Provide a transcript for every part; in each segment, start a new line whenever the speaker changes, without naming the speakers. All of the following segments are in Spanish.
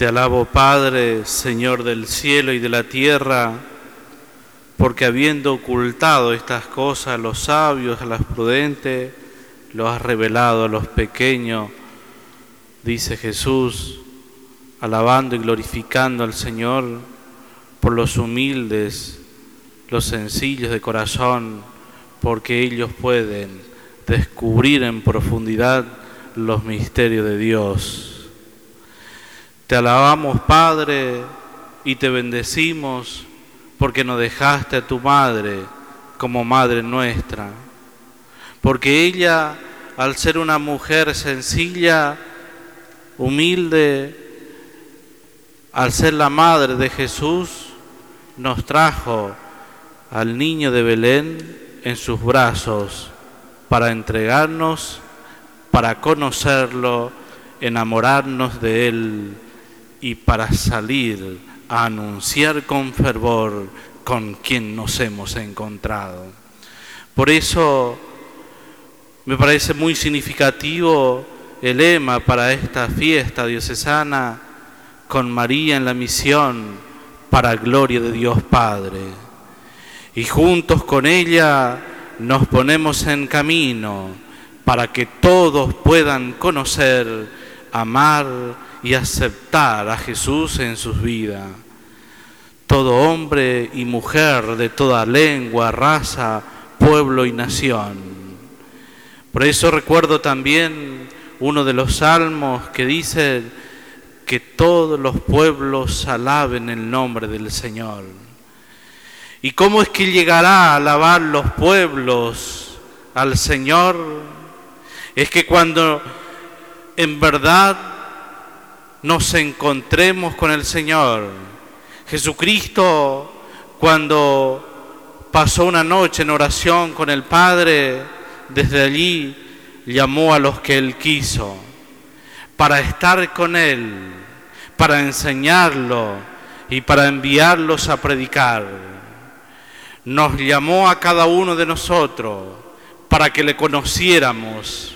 Te alabo Padre, Señor del cielo y de la tierra, porque habiendo ocultado estas cosas a los sabios, a los prudentes, lo has revelado a los pequeños, dice Jesús, alabando y glorificando al Señor por los humildes, los sencillos de corazón, porque ellos pueden descubrir en profundidad los misterios de Dios. Te alabamos, Padre, y te bendecimos porque nos dejaste a tu Madre como Madre nuestra, porque ella, al ser una mujer sencilla, humilde, al ser la Madre de Jesús, nos trajo al niño de Belén en sus brazos para entregarnos, para conocerlo, enamorarnos de Él y para salir a anunciar con fervor con quien nos hemos encontrado. Por eso me parece muy significativo el lema para esta fiesta diocesana con María en la misión para gloria de Dios Padre. Y juntos con ella nos ponemos en camino para que todos puedan conocer, amar y aceptar a Jesús en sus vidas. Todo hombre y mujer de toda lengua, raza, pueblo y nación. Por eso recuerdo también uno de los salmos que dice que todos los pueblos alaben el nombre del Señor. ¿Y cómo es que llegará a alabar los pueblos al Señor? Es que cuando en verdad nos encontremos con el Señor, Jesucristo cuando pasó una noche en oración con el Padre, desde allí llamó a los que Él quiso para estar con Él, para enseñarlo y para enviarlos a predicar nos llamó a cada uno de nosotros para que le conociéramos.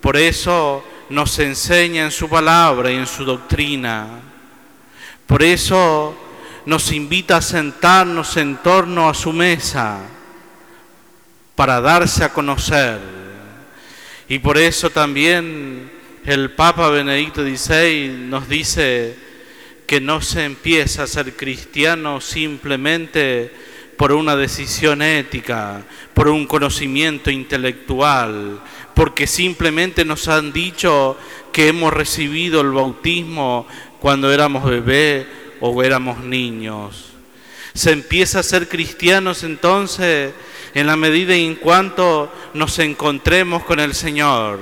Por eso nos enseña en su palabra y en su doctrina. Por eso nos invita a sentarnos en torno a su mesa para darse a conocer. Y por eso también el Papa Benedicto XVI nos dice que no se empieza a ser cristiano simplemente por una decisión ética, por un conocimiento intelectual, porque simplemente nos han dicho que hemos recibido el bautismo cuando éramos bebés o éramos niños. Se empieza a ser cristianos entonces en la medida en cuanto nos encontremos con el Señor,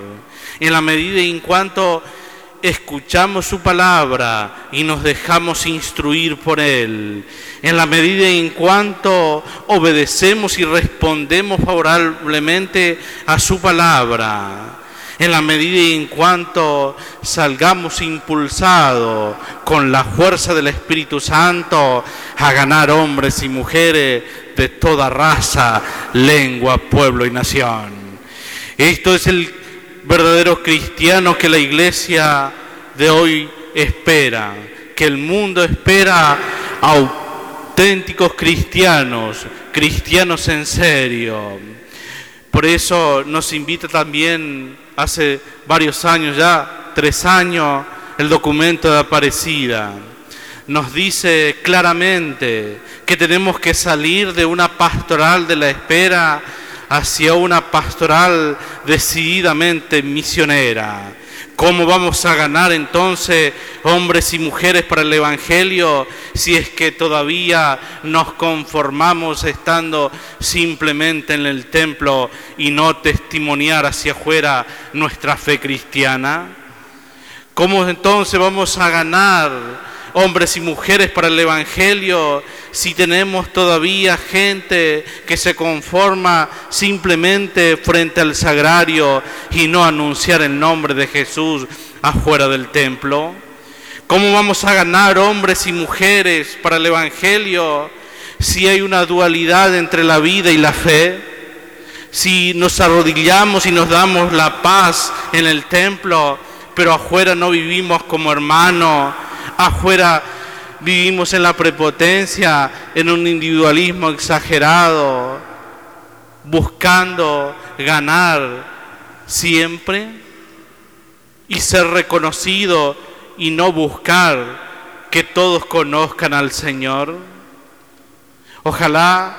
en la medida en cuanto escuchamos su palabra y nos dejamos instruir por Él, en la medida en cuanto obedecemos y respondemos favorablemente a su palabra, en la medida en cuanto salgamos impulsados con la fuerza del Espíritu Santo a ganar hombres y mujeres de toda raza, lengua, pueblo y nación. Esto es el verdadero cristiano que la iglesia de hoy espera, que el mundo espera auténticos cristianos, cristianos en serio. Por eso nos invita también hace varios años ya, tres años, el documento de Aparecida. Nos dice claramente que tenemos que salir de una pastoral de la espera hacia una pastoral decididamente misionera. ¿Cómo vamos a ganar entonces hombres y mujeres para el Evangelio si es que todavía nos conformamos estando simplemente en el templo y no testimoniar hacia afuera nuestra fe cristiana? ¿Cómo entonces vamos a ganar hombres y mujeres para el Evangelio si tenemos todavía gente que se conforma simplemente frente al sagrario y no anunciar el nombre de Jesús afuera del templo? ¿Cómo vamos a ganar hombres y mujeres para el Evangelio si hay una dualidad entre la vida y la fe? Si nos arrodillamos y nos damos la paz en el templo, pero afuera no vivimos como hermanos, Afuera vivimos en la prepotencia, en un individualismo exagerado, buscando ganar siempre y ser reconocido y no buscar que todos conozcan al Señor. Ojalá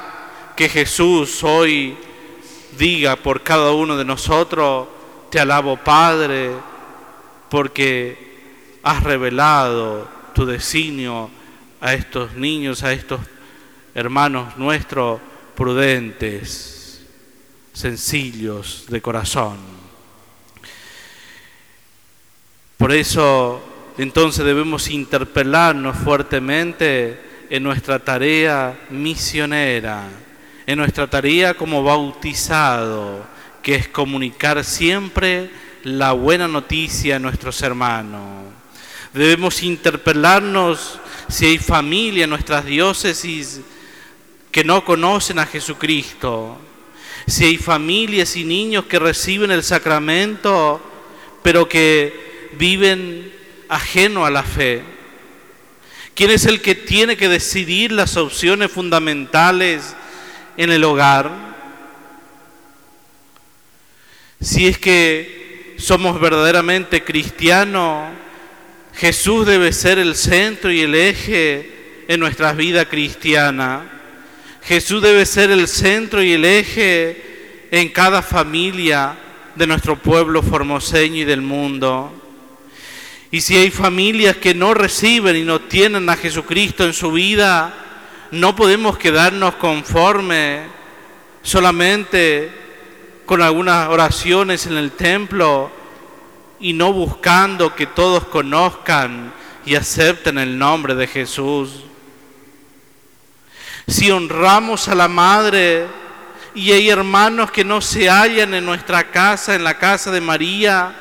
que Jesús hoy diga por cada uno de nosotros, te alabo Padre, porque has revelado tu designio a estos niños, a estos hermanos nuestros prudentes, sencillos de corazón. Por eso entonces debemos interpelarnos fuertemente en nuestra tarea misionera, en nuestra tarea como bautizado, que es comunicar siempre la buena noticia a nuestros hermanos. Debemos interpelarnos si hay familia en nuestras diócesis que no conocen a Jesucristo, si hay familias y niños que reciben el sacramento, pero que viven ajeno a la fe? ¿Quién es el que tiene que decidir las opciones fundamentales en el hogar? Si es que somos verdaderamente cristianos, Jesús debe ser el centro y el eje en nuestra vida cristiana. Jesús debe ser el centro y el eje en cada familia de nuestro pueblo formoseño y del mundo. Y si hay familias que no reciben y no tienen a Jesucristo en su vida, no podemos quedarnos conforme solamente con algunas oraciones en el templo y no buscando que todos conozcan y acepten el nombre de Jesús. Si honramos a la Madre y hay hermanos que no se hallan en nuestra casa, en la casa de María,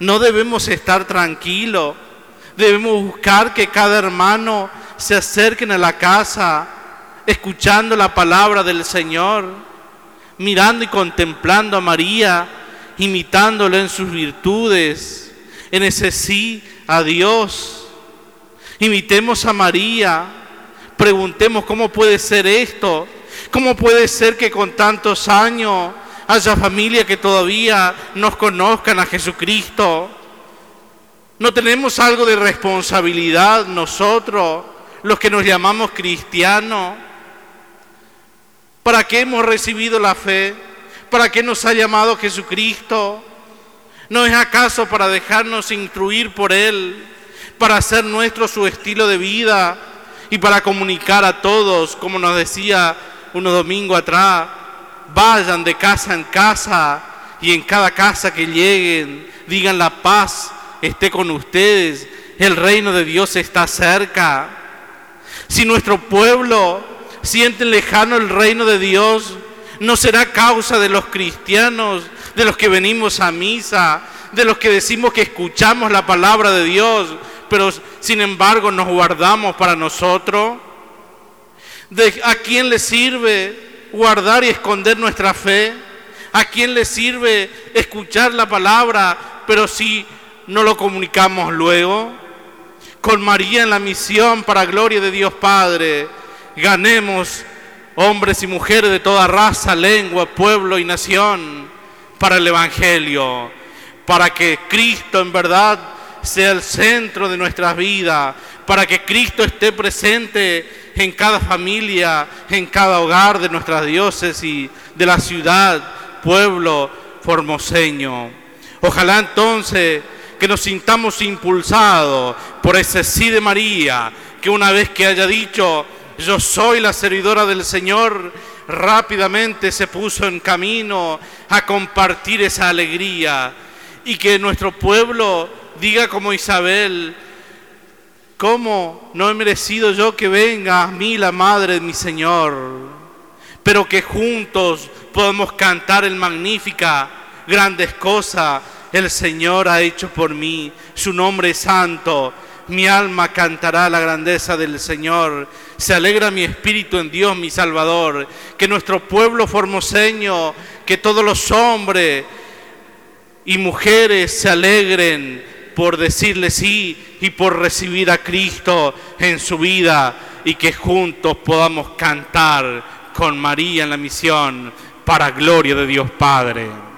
no debemos estar tranquilos, debemos buscar que cada hermano se acerquen a la casa escuchando la palabra del Señor, mirando y contemplando a María, imitándole en sus virtudes, en ese sí a Dios. Imitemos a María, preguntemos cómo puede ser esto, cómo puede ser que con tantos años haya familia que todavía nos conozcan a Jesucristo. No tenemos algo de responsabilidad nosotros, los que nos llamamos cristianos. ¿Para qué hemos recibido la fe? ¿Para qué nos ha llamado Jesucristo? ¿No es acaso para dejarnos instruir por Él, para hacer nuestro su estilo de vida y para comunicar a todos, como nos decía unos domingos atrás, vayan de casa en casa y en cada casa que lleguen digan la paz esté con ustedes, el reino de Dios está cerca. Si nuestro pueblo siente lejano el reino de Dios, no será causa de los cristianos, de los que venimos a misa, de los que decimos que escuchamos la palabra de Dios, pero sin embargo nos guardamos para nosotros. ¿De ¿A quién le sirve guardar y esconder nuestra fe? ¿A quién le sirve escuchar la palabra, pero si no lo comunicamos luego? Con María en la misión para gloria de Dios Padre, ganemos hombres y mujeres de toda raza, lengua, pueblo y nación para el Evangelio, para que Cristo en verdad sea el centro de nuestras vidas, para que Cristo esté presente en cada familia, en cada hogar de nuestras diócesis, de la ciudad, pueblo formoseño. Ojalá entonces que nos sintamos impulsados por ese sí de María, que una vez que haya dicho, yo soy la servidora del Señor, rápidamente se puso en camino a compartir esa alegría y que nuestro pueblo diga como Isabel, ¿Cómo no he merecido yo que venga a mí la madre de mi Señor? Pero que juntos podamos cantar el magnífica, grandes cosas el Señor ha hecho por mí. Su nombre es santo. Mi alma cantará la grandeza del Señor. Se alegra mi espíritu en Dios, mi Salvador. Que nuestro pueblo formoseño, que todos los hombres y mujeres se alegren por decirle sí y por recibir a Cristo en su vida y que juntos podamos cantar con María en la misión para gloria de Dios Padre.